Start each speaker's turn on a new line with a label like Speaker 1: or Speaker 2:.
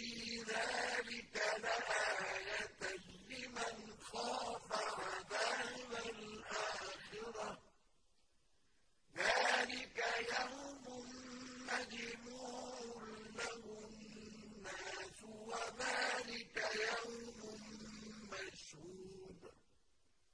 Speaker 1: الَّذِينَ